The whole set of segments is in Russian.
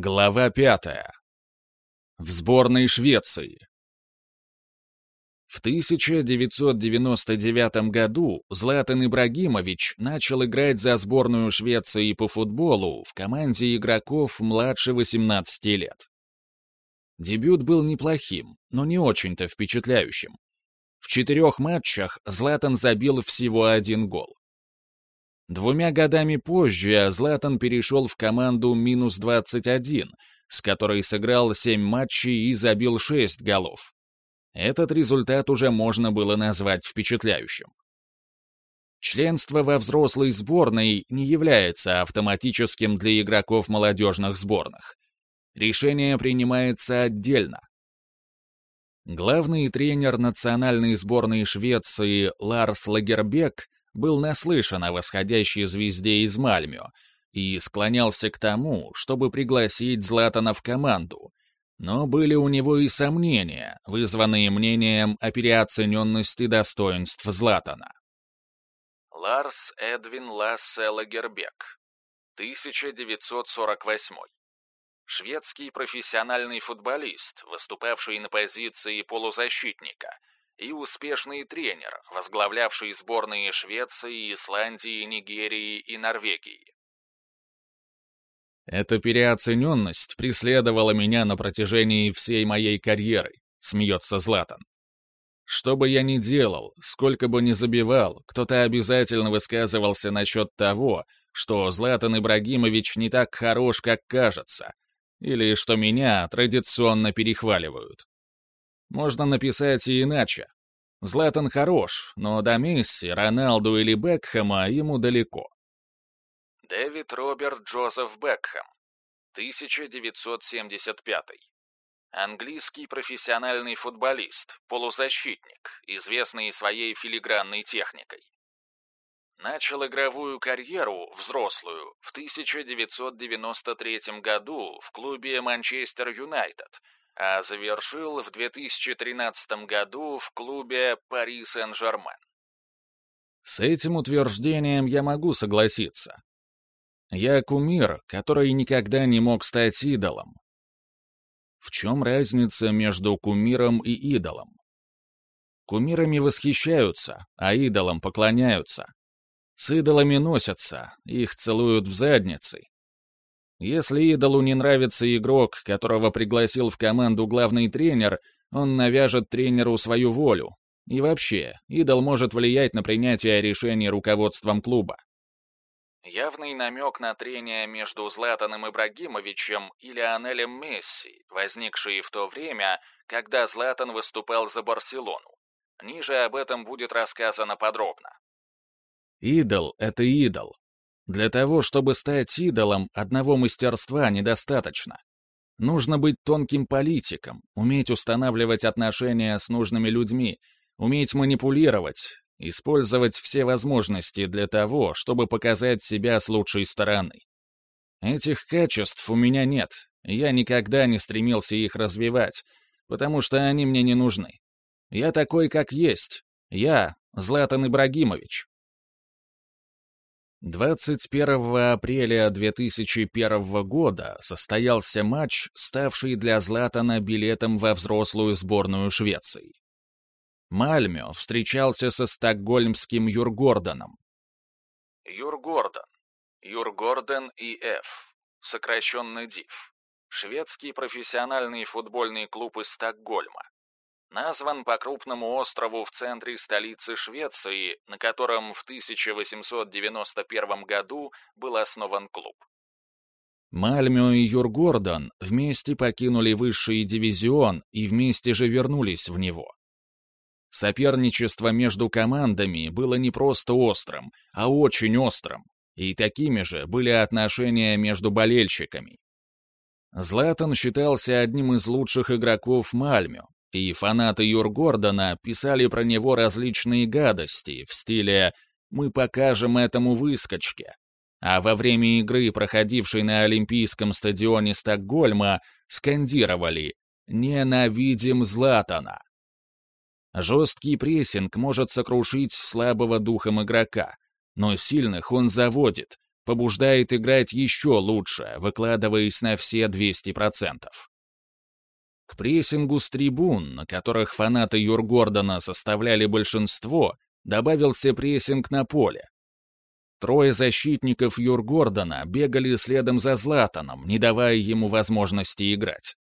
Глава пятая. В сборной Швеции. В 1999 году Златан Ибрагимович начал играть за сборную Швеции по футболу в команде игроков младше 18 лет. Дебют был неплохим, но не очень-то впечатляющим. В четырех матчах Златан забил всего один гол. Двумя годами позже Златан перешел в команду «Минус 21», с которой сыграл 7 матчей и забил 6 голов. Этот результат уже можно было назвать впечатляющим. Членство во взрослой сборной не является автоматическим для игроков молодежных сборных. Решение принимается отдельно. Главный тренер национальной сборной Швеции Ларс Лагербек был наслышан о восходящей звезде из Мальмё и склонялся к тому, чтобы пригласить Златана в команду. Но были у него и сомнения, вызванные мнением о переоцененности достоинств Златана. Ларс Эдвин Лассе Лагербек, 1948 Шведский профессиональный футболист, выступавший на позиции полузащитника – и успешный тренер, возглавлявший сборные Швеции, Исландии, Нигерии и Норвегии. Эта переоцененность преследовала меня на протяжении всей моей карьеры, смеется Златан. Что бы я ни делал, сколько бы ни забивал, кто-то обязательно высказывался насчет того, что Златан Ибрагимович не так хорош, как кажется, или что меня традиционно перехваливают. Можно написать и иначе. Златан хорош, но до Месси, Роналду или Бекхэма ему далеко. Дэвид Роберт Джозеф Бекхэм, 1975. Английский профессиональный футболист, полузащитник, известный своей филигранной техникой. Начал игровую карьеру, взрослую, в 1993 году в клубе Манчестер Юнайтед – а завершил в 2013 году в клубе «Пари Сен-Жермен». С этим утверждением я могу согласиться. Я кумир, который никогда не мог стать идолом. В чем разница между кумиром и идолом? Кумирами восхищаются, а идолам поклоняются. С идолами носятся, их целуют в задницы, если идолу не нравится игрок, которого пригласил в команду главный тренер, он навяжет тренеру свою волю. И вообще, идол может влиять на принятие решений руководством клуба. Явный намек на трение между Златаном Ибрагимовичем и Лионелем Месси, возникший в то время, когда Златан выступал за Барселону. Ниже об этом будет рассказано подробно. Идол — это идол, для того, чтобы стать идолом, одного мастерства недостаточно. Нужно быть тонким политиком, уметь устанавливать отношения с нужными людьми, уметь манипулировать, использовать все возможности для того, чтобы показать себя с лучшей стороны. Этих качеств у меня нет, я никогда не стремился их развивать, потому что они мне не нужны. Я такой, как есть. Я Златан Ибрагимович. 21 апреля 2001 года состоялся матч, ставший для Златана билетом во взрослую сборную Швеции. Мальмё встречался со стокгольмским Юргордоном. Юргордон. Юргорден И.Ф. Сокращенно ДИФ. Шведский профессиональный футбольный клуб из Стокгольма назван по крупному острову в центре столицы Швеции, на котором в 1891 году был основан клуб. Мальмё и Юргордон вместе покинули высший дивизион и вместе же вернулись в него. Соперничество между командами было не просто острым, а очень острым, и такими же были отношения между болельщиками. Златан считался одним из лучших игроков Мальмё, и фанаты Юр Гордона писали про него различные гадости в стиле «Мы покажем этому выскочке». А во время игры, проходившей на Олимпийском стадионе Стокгольма, скандировали «Ненавидим Златана». Жесткий прессинг может сокрушить слабого духом игрока, но сильных он заводит, побуждает играть еще лучше, выкладываясь на все 200%. К прессингу с трибун, на которых фанаты Юргордона составляли большинство, добавился прессинг на поле. Трое защитников Юргордона бегали следом за Златаном, не давая ему возможности играть.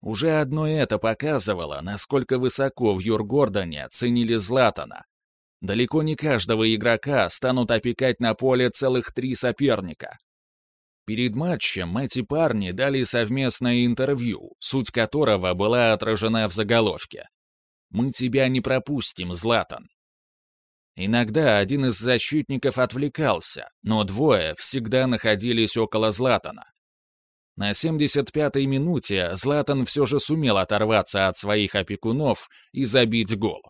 Уже одно это показывало, насколько высоко в Юргордоне ценили Златана. Далеко не каждого игрока станут опекать на поле целых три соперника. Перед матчем эти парни дали совместное интервью, суть которого была отражена в заголовке. «Мы тебя не пропустим, Златан». Иногда один из защитников отвлекался, но двое всегда находились около Златана. На 75-й минуте Златан все же сумел оторваться от своих опекунов и забить гол.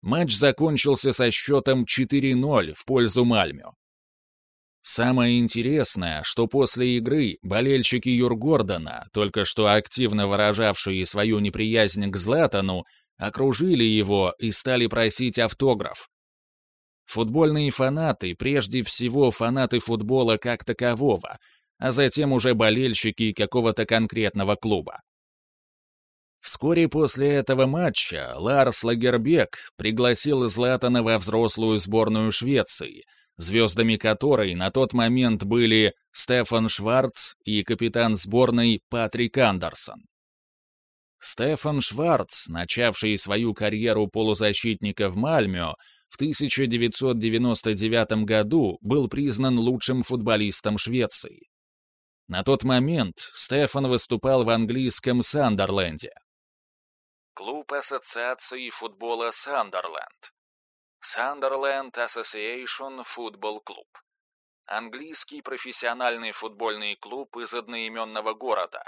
Матч закончился со счетом 4-0 в пользу Мальмё. Самое интересное, что после игры болельщики Юргордона, только что активно выражавшие свою неприязнь к Златану, окружили его и стали просить автограф. Футбольные фанаты, прежде всего фанаты футбола как такового, а затем уже болельщики какого-то конкретного клуба. Вскоре после этого матча Ларс Лагербек пригласил Златана во взрослую сборную Швеции, звездами которой на тот момент были Стефан Шварц и капитан сборной Патрик Андерсон. Стефан Шварц, начавший свою карьеру полузащитника в Мальмё, в 1999 году был признан лучшим футболистом Швеции. На тот момент Стефан выступал в английском Сандерленде. Клуб Ассоциации футбола Сандерленд. Сандерленд Association Football Club. Английский профессиональный футбольный клуб из одноименного города.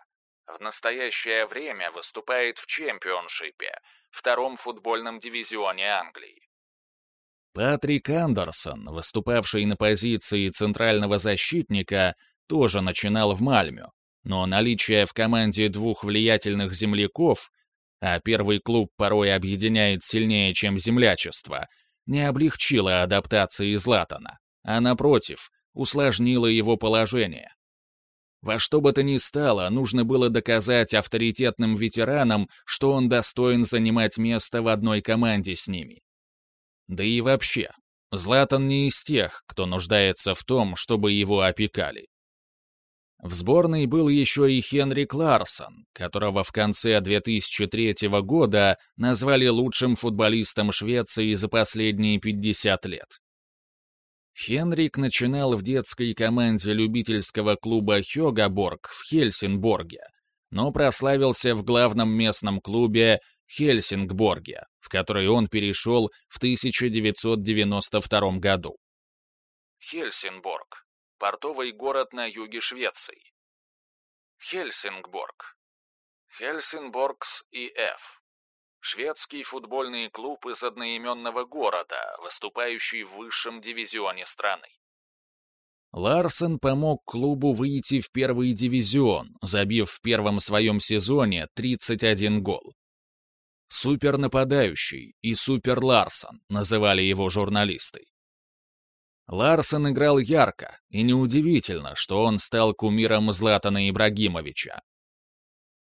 В настоящее время выступает в чемпионшипе, втором футбольном дивизионе Англии. Патрик Андерсон, выступавший на позиции центрального защитника, тоже начинал в Мальмё, но наличие в команде двух влиятельных земляков, а первый клуб порой объединяет сильнее, чем землячество, не облегчило адаптации Златана, а, напротив, усложнило его положение. Во что бы то ни стало, нужно было доказать авторитетным ветеранам, что он достоин занимать место в одной команде с ними. Да и вообще, Златан не из тех, кто нуждается в том, чтобы его опекали. В сборной был еще и Хенри Кларсон, которого в конце 2003 года назвали лучшим футболистом Швеции за последние 50 лет. Хенрик начинал в детской команде любительского клуба Хёгаборг в Хельсинборге, но прославился в главном местном клубе Хельсингборге, в который он перешел в 1992 году. Хельсинборг портовый город на юге Швеции. Хельсингборг. Хельсинборгс И.Ф. Шведский футбольный клуб из одноименного города, выступающий в высшем дивизионе страны. Ларсен помог клубу выйти в первый дивизион, забив в первом своем сезоне 31 гол. «Супернападающий» и «Супер Ларсон» называли его журналисты. Ларсон играл ярко, и неудивительно, что он стал кумиром Златана Ибрагимовича.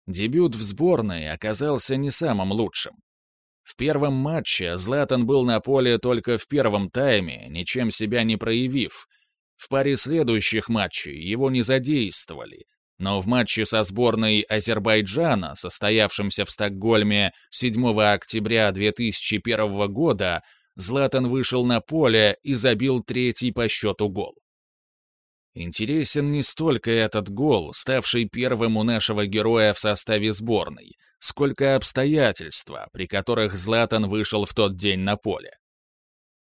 Дебют в сборной оказался не самым лучшим. В первом матче Златан был на поле только в первом тайме, ничем себя не проявив. В паре следующих матчей его не задействовали, но в матче со сборной Азербайджана, состоявшемся в Стокгольме 7 октября 2001 года, Златан вышел на поле и забил третий по счету гол. Интересен не столько этот гол, ставший первым у нашего героя в составе сборной, сколько обстоятельства, при которых Златан вышел в тот день на поле.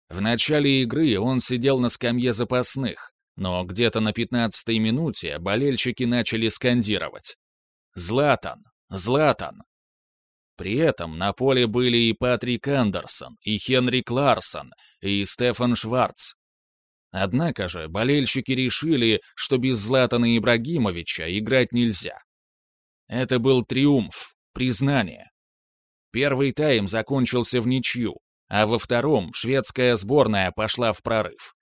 В начале игры он сидел на скамье запасных, но где-то на 15-й минуте болельщики начали скандировать «Златан! Златан!» При этом на поле были и Патрик Андерсон, и Хенри Кларсон, и Стефан Шварц. Однако же болельщики решили, что без Златана Ибрагимовича играть нельзя. Это был триумф, признание. Первый тайм закончился в ничью, а во втором шведская сборная пошла в прорыв.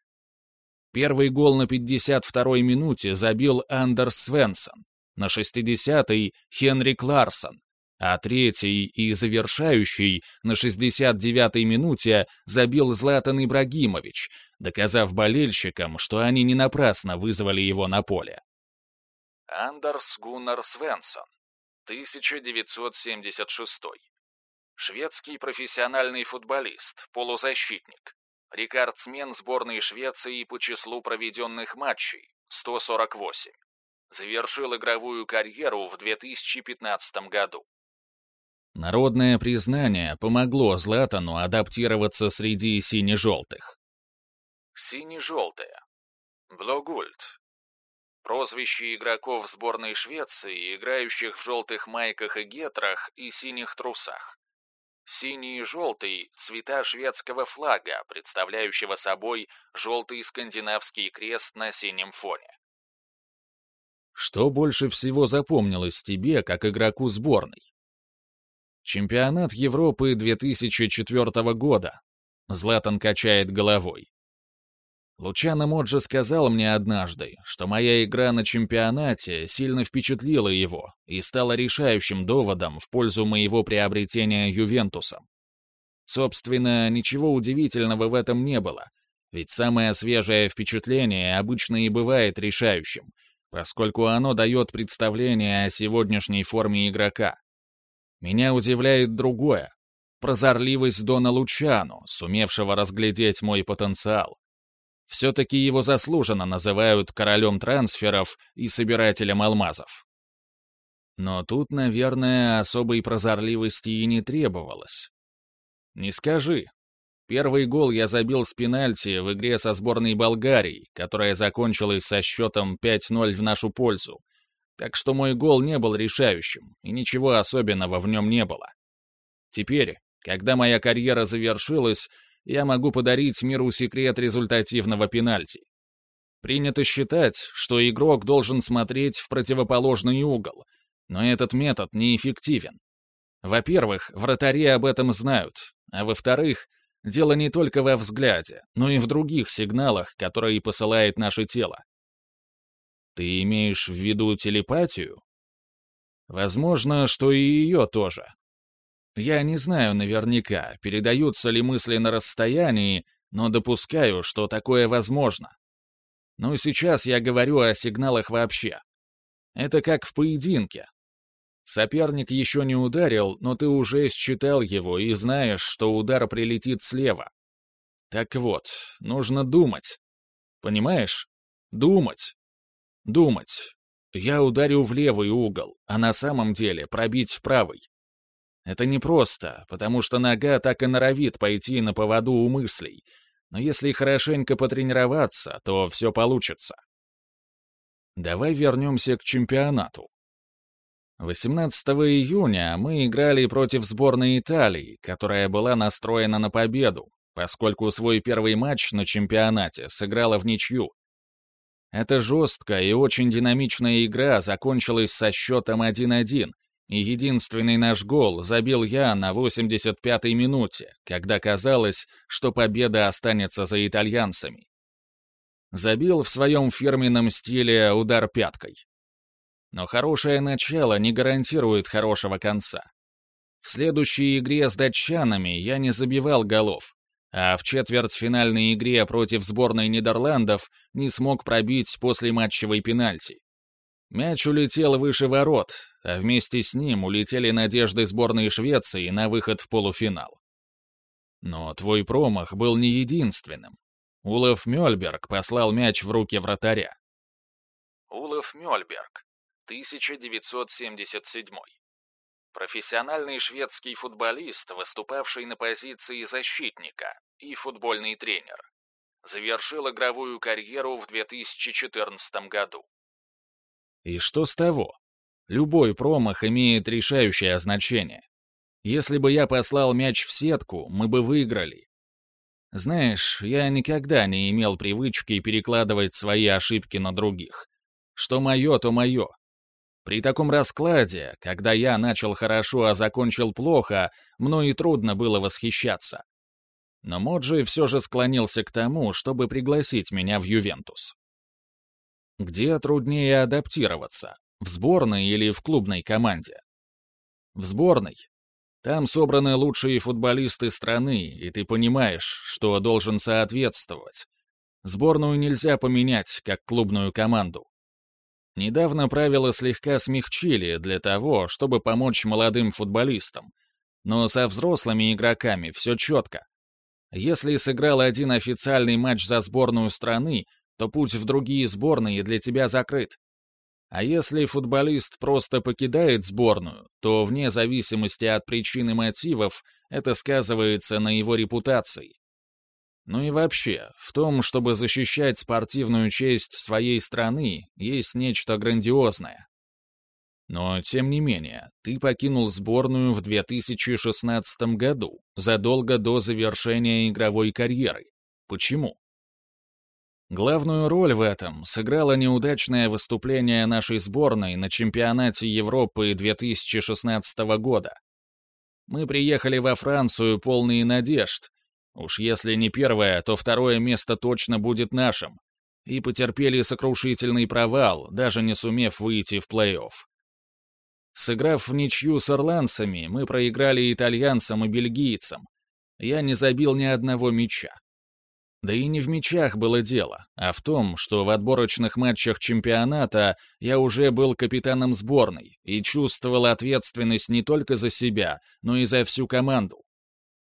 Первый гол на 52-й минуте забил Андерс Свенсон, на 60-й — Хенрик Ларсон, а третий и завершающий на 69-й минуте забил Златан Ибрагимович, доказав болельщикам, что они не напрасно вызвали его на поле. Андерс Гуннар Свенсон, 1976. Шведский профессиональный футболист, полузащитник. Рекордсмен сборной Швеции по числу проведенных матчей – 148. Завершил игровую карьеру в 2015 году. Народное признание помогло Златану адаптироваться среди сине-желтых. Сине-желтые. Блогульт. Прозвище игроков сборной Швеции, играющих в желтых майках и гетрах и синих трусах. Синий и желтый – цвета шведского флага, представляющего собой желтый скандинавский крест на синем фоне. Что больше всего запомнилось тебе, как игроку сборной? Чемпионат Европы 2004 года. Златан качает головой. Лучано Моджи сказал мне однажды, что моя игра на чемпионате сильно впечатлила его и стала решающим доводом в пользу моего приобретения Ювентусом. Собственно, ничего удивительного в этом не было, ведь самое свежее впечатление обычно и бывает решающим, поскольку оно дает представление о сегодняшней форме игрока. Меня удивляет другое — прозорливость Дона Лучану, сумевшего разглядеть мой потенциал. Все-таки его заслуженно называют королем трансферов и собирателем алмазов. Но тут, наверное, особой прозорливости и не требовалось. Не скажи. Первый гол я забил с пенальти в игре со сборной Болгарии, которая закончилась со счетом 5-0 в нашу пользу, так что мой гол не был решающим, и ничего особенного в нем не было. Теперь, когда моя карьера завершилась, я могу подарить миру секрет результативного пенальти. Принято считать, что игрок должен смотреть в противоположный угол, но этот метод неэффективен. Во-первых, вратари об этом знают, а во-вторых, дело не только во взгляде, но и в других сигналах, которые посылает наше тело. Ты имеешь в виду телепатию? Возможно, что и ее тоже. Я не знаю наверняка, передаются ли мысли на расстоянии, но допускаю, что такое возможно. Но сейчас я говорю о сигналах вообще. Это как в поединке. Соперник еще не ударил, но ты уже считал его и знаешь, что удар прилетит слева. Так вот, нужно думать. Понимаешь? Думать. Думать. Я ударю в левый угол, а на самом деле пробить в правый. Это непросто, потому что нога так и норовит пойти на поводу у мыслей, но если хорошенько потренироваться, то все получится. Давай вернемся к чемпионату. 18 июня мы играли против сборной Италии, которая была настроена на победу, поскольку свой первый матч на чемпионате сыграла в ничью, эта жесткая и очень динамичная игра закончилась со счетом 1-1, и единственный наш гол забил я на 85-й минуте, когда казалось, что победа останется за итальянцами. Забил в своем фирменном стиле удар пяткой. Но хорошее начало не гарантирует хорошего конца. В следующей игре с датчанами я не забивал голов, а в четвертьфинальной игре против сборной Нидерландов не смог пробить после матчевой пенальти. Мяч улетел выше ворот, а вместе с ним улетели надежды сборной Швеции на выход в полуфинал. Но твой промах был не единственным. Улов Мёльберг послал мяч в руки вратаря. Улов Мёльберг, 1977 профессиональный шведский футболист, выступавший на позиции защитника, и футбольный тренер. Завершил игровую карьеру в 2014 году. И что с того? Любой промах имеет решающее значение. Если бы я послал мяч в сетку, мы бы выиграли. Знаешь, я никогда не имел привычки перекладывать свои ошибки на других. Что мое, то мое. При таком раскладе, когда я начал хорошо, а закончил плохо, мной и трудно было восхищаться. Но Моджи все же склонился к тому, чтобы пригласить меня в Ювентус. Где труднее адаптироваться, в сборной или в клубной команде? В сборной. Там собраны лучшие футболисты страны, и ты понимаешь, что должен соответствовать. Сборную нельзя поменять, как клубную команду. Недавно правила слегка смягчили для того, чтобы помочь молодым футболистам. Но со взрослыми игроками все четко. Если сыграл один официальный матч за сборную страны, то путь в другие сборные для тебя закрыт. А если футболист просто покидает сборную, то вне зависимости от причин и мотивов это сказывается на его репутации. Ну и вообще, в том, чтобы защищать спортивную честь своей страны, есть нечто грандиозное. Но, тем не менее, ты покинул сборную в 2016 году, задолго до завершения игровой карьеры. Почему? Главную роль в этом сыграло неудачное выступление нашей сборной на чемпионате Европы 2016 года. Мы приехали во Францию полные надежд, Уж если не первое, то второе место точно будет нашим. И потерпели сокрушительный провал, даже не сумев выйти в плей-офф. Сыграв в ничью с ирландцами, мы проиграли итальянцам и бельгийцам. Я не забил ни одного мяча. Да и не в мячах было дело, а в том, что в отборочных матчах чемпионата я уже был капитаном сборной и чувствовал ответственность не только за себя, но и за всю команду.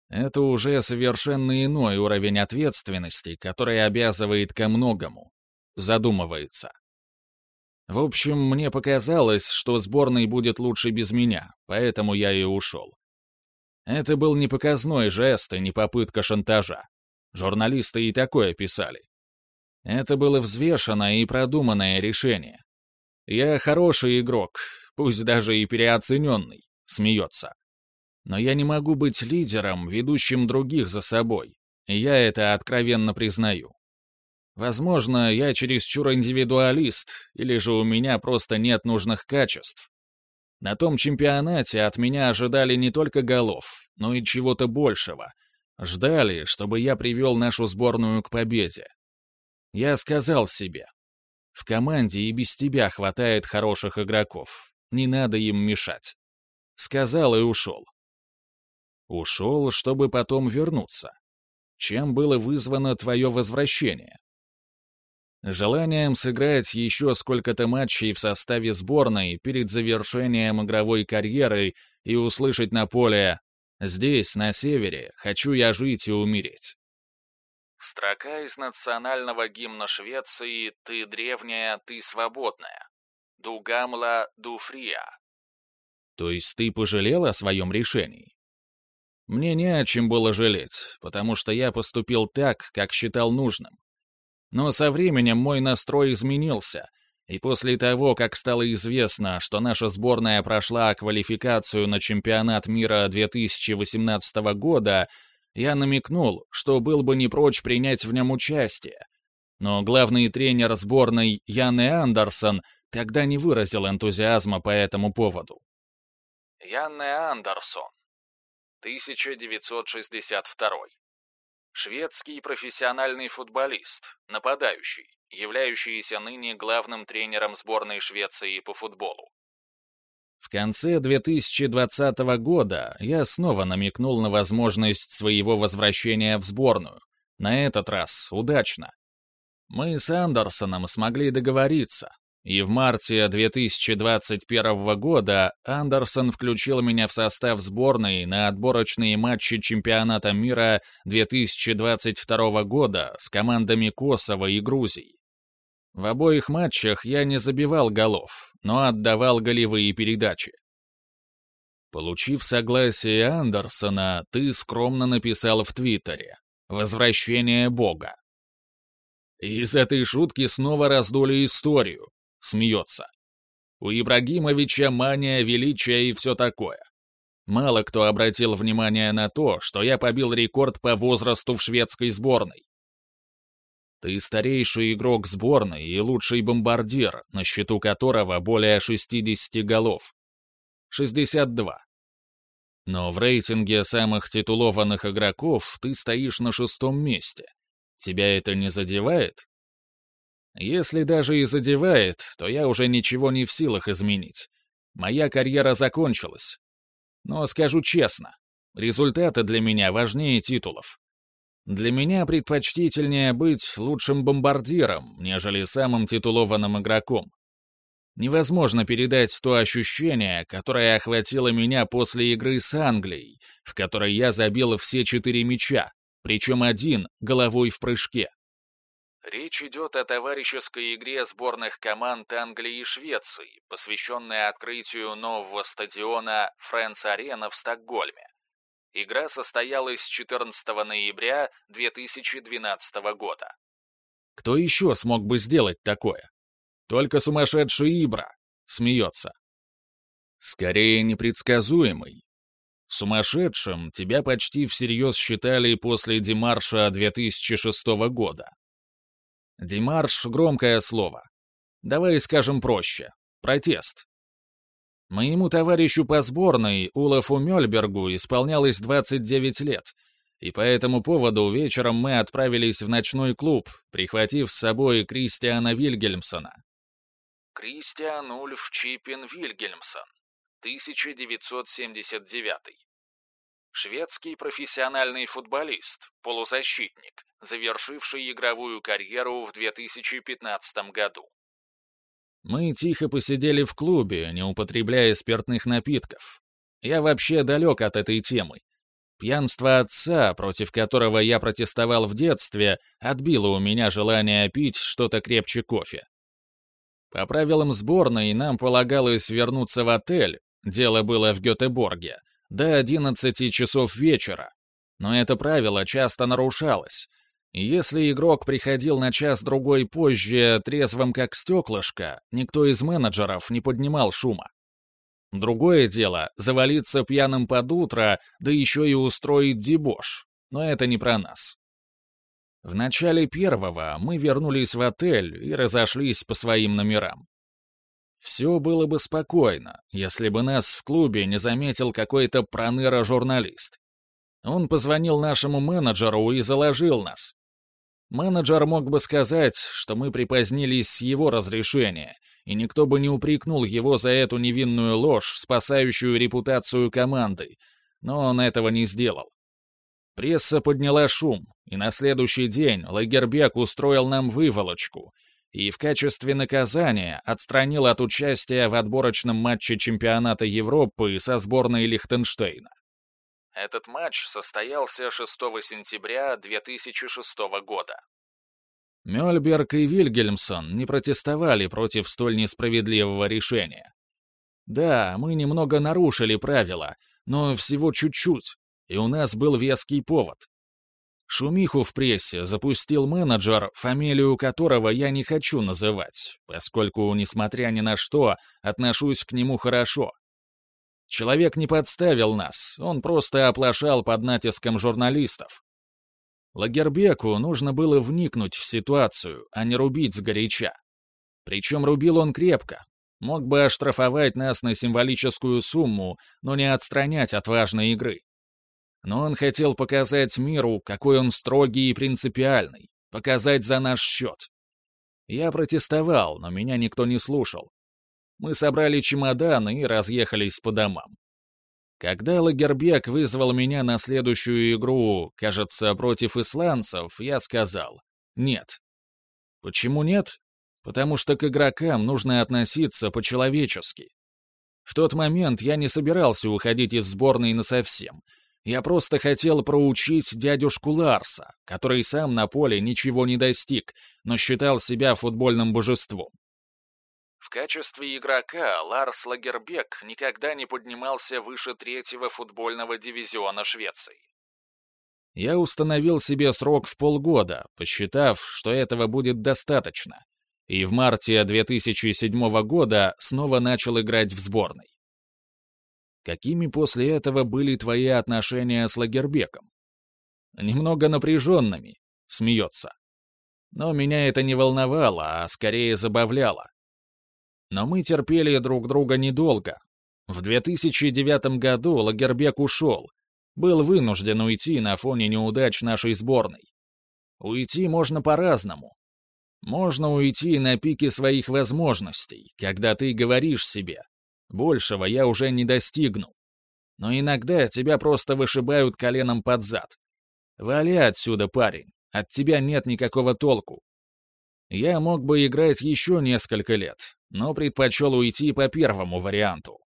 Это уже совершенно иной уровень ответственности, который обязывает ко многому. Задумывается. В общем, мне показалось, что сборной будет лучше без меня, поэтому я и ушел. Это был не показной жест и не попытка шантажа. Журналисты и такое писали. Это было взвешенное и продуманное решение. Я хороший игрок, пусть даже и переоцененный, смеется. Но я не могу быть лидером, ведущим других за собой. И я это откровенно признаю. Возможно, я чересчур индивидуалист, или же у меня просто нет нужных качеств. На том чемпионате от меня ожидали не только голов, но и чего-то большего. Ждали, чтобы я привел нашу сборную к победе. Я сказал себе, в команде и без тебя хватает хороших игроков, не надо им мешать. Сказал и ушел. Ушел, чтобы потом вернуться. Чем было вызвано твое возвращение? Желанием сыграть еще сколько-то матчей в составе сборной перед завершением игровой карьеры и услышать на поле «Здесь, на севере, хочу я жить и умереть». Строка из национального гимна Швеции «Ты древняя, ты свободная». «Дугамла дуфрия». То есть ты пожалел о своем решении? Мне не о чем было жалеть, потому что я поступил так, как считал нужным. Но со временем мой настрой изменился, и после того, как стало известно, что наша сборная прошла квалификацию на чемпионат мира 2018 года, я намекнул, что был бы не прочь принять в нем участие. Но главный тренер сборной Янне Андерсон тогда не выразил энтузиазма по этому поводу. Янне Андерсон 1962. Шведский профессиональный футболист, нападающий, являющийся ныне главным тренером сборной Швеции по футболу. В конце 2020 года я снова намекнул на возможность своего возвращения в сборную. На этот раз удачно. Мы с Андерсоном смогли договориться, и в марте 2021 года Андерсон включил меня в состав сборной на отборочные матчи чемпионата мира 2022 года с командами Косово и Грузии. В обоих матчах я не забивал голов, но отдавал голевые передачи. Получив согласие Андерсона, ты скромно написал в Твиттере «Возвращение Бога». Из этой шутки снова раздули историю, Смеется. У Ибрагимовича мания величия и все такое. Мало кто обратил внимание на то, что я побил рекорд по возрасту в шведской сборной. Ты старейший игрок сборной и лучший бомбардир, на счету которого более 60 голов. 62. Но в рейтинге самых титулованных игроков ты стоишь на шестом месте. Тебя это не задевает? Если даже и задевает, то я уже ничего не в силах изменить. Моя карьера закончилась. Но скажу честно, результаты для меня важнее титулов. Для меня предпочтительнее быть лучшим бомбардиром, нежели самым титулованным игроком. Невозможно передать то ощущение, которое охватило меня после игры с Англией, в которой я забил все четыре мяча, причем один головой в прыжке. Речь идет о товарищеской игре сборных команд Англии и Швеции, посвященной открытию нового стадиона «Фрэнс-Арена» в Стокгольме. Игра состоялась 14 ноября 2012 года. Кто еще смог бы сделать такое? Только сумасшедший Ибра. Смеется. Скорее непредсказуемый. Сумасшедшим тебя почти всерьез считали после Демарша 2006 года. Демарш — громкое слово. Давай скажем проще. Протест. Моему товарищу по сборной, Улафу Мёльбергу, исполнялось 29 лет, и по этому поводу вечером мы отправились в ночной клуб, прихватив с собой Кристиана Вильгельмсона. Кристиан Ульф Чипин Вильгельмсон, 1979. Шведский профессиональный футболист, полузащитник, завершивший игровую карьеру в 2015 году. Мы тихо посидели в клубе, не употребляя спиртных напитков. Я вообще далек от этой темы. Пьянство отца, против которого я протестовал в детстве, отбило у меня желание пить что-то крепче кофе. По правилам сборной нам полагалось вернуться в отель, дело было в Гетеборге, до 11 часов вечера. Но это правило часто нарушалось, если игрок приходил на час-другой позже, трезвым как стеклышко, никто из менеджеров не поднимал шума. Другое дело — завалиться пьяным под утро, да еще и устроить дебош. Но это не про нас. В начале первого мы вернулись в отель и разошлись по своим номерам. Все было бы спокойно, если бы нас в клубе не заметил какой-то проныра-журналист. Он позвонил нашему менеджеру и заложил нас. Менеджер мог бы сказать, что мы припозднились с его разрешения, и никто бы не упрекнул его за эту невинную ложь, спасающую репутацию команды, но он этого не сделал. Пресса подняла шум, и на следующий день Лагербек устроил нам выволочку и в качестве наказания отстранил от участия в отборочном матче чемпионата Европы со сборной Лихтенштейна. Этот матч состоялся 6 сентября 2006 года. Мёльберг и Вильгельмсон не протестовали против столь несправедливого решения. Да, мы немного нарушили правила, но всего чуть-чуть, и у нас был веский повод. Шумиху в прессе запустил менеджер, фамилию которого я не хочу называть, поскольку, несмотря ни на что, отношусь к нему хорошо. Человек не подставил нас, он просто оплошал под натиском журналистов. Лагербеку нужно было вникнуть в ситуацию, а не рубить сгоряча. Причем рубил он крепко. Мог бы оштрафовать нас на символическую сумму, но не отстранять от важной игры. Но он хотел показать миру, какой он строгий и принципиальный, показать за наш счет. Я протестовал, но меня никто не слушал. Мы собрали чемоданы и разъехались по домам. Когда Лагербек вызвал меня на следующую игру, кажется, против исландцев, я сказал «нет». Почему нет? Потому что к игрокам нужно относиться по-человечески. В тот момент я не собирался уходить из сборной насовсем. Я просто хотел проучить дядюшку Ларса, который сам на поле ничего не достиг, но считал себя футбольным божеством. В качестве игрока Ларс Лагербек никогда не поднимался выше третьего футбольного дивизиона Швеции. Я установил себе срок в полгода, посчитав, что этого будет достаточно, и в марте 2007 года снова начал играть в сборной. Какими после этого были твои отношения с Лагербеком? Немного напряженными, смеется. Но меня это не волновало, а скорее забавляло. Но мы терпели друг друга недолго. В 2009 году Лагербек ушел. Был вынужден уйти на фоне неудач нашей сборной. Уйти можно по-разному. Можно уйти на пике своих возможностей, когда ты говоришь себе «большего я уже не достигну». Но иногда тебя просто вышибают коленом под зад. Вали отсюда, парень, от тебя нет никакого толку. Я мог бы играть еще несколько лет, но предпочел уйти по первому варианту.